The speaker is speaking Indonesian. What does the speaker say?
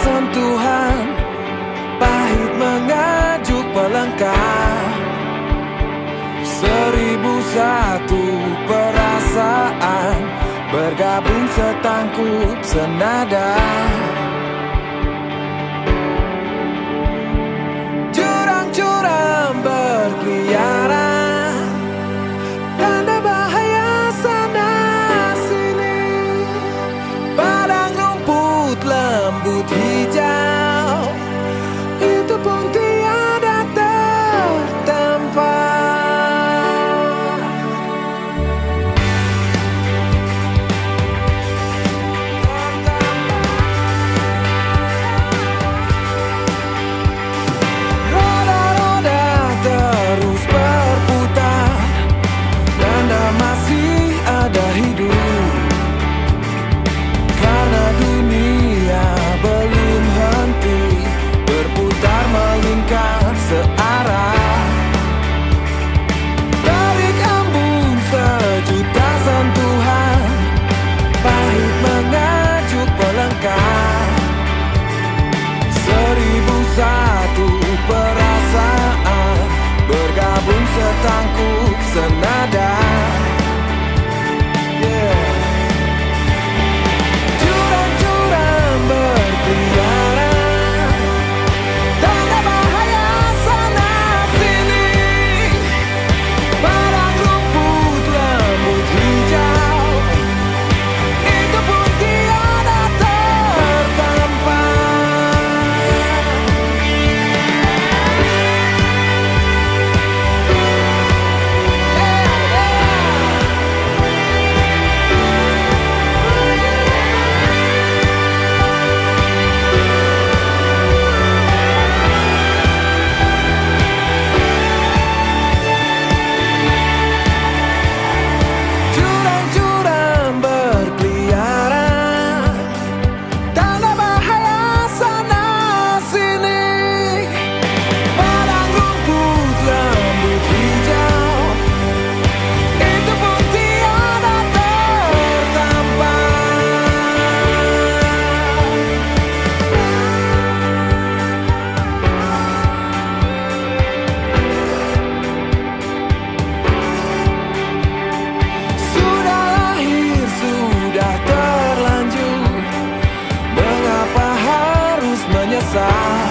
sentuhan Pahit mengajuk pelengkap Seribu satu perasaan Bergabung setangkup senada. pun setangkup senada yeah. outside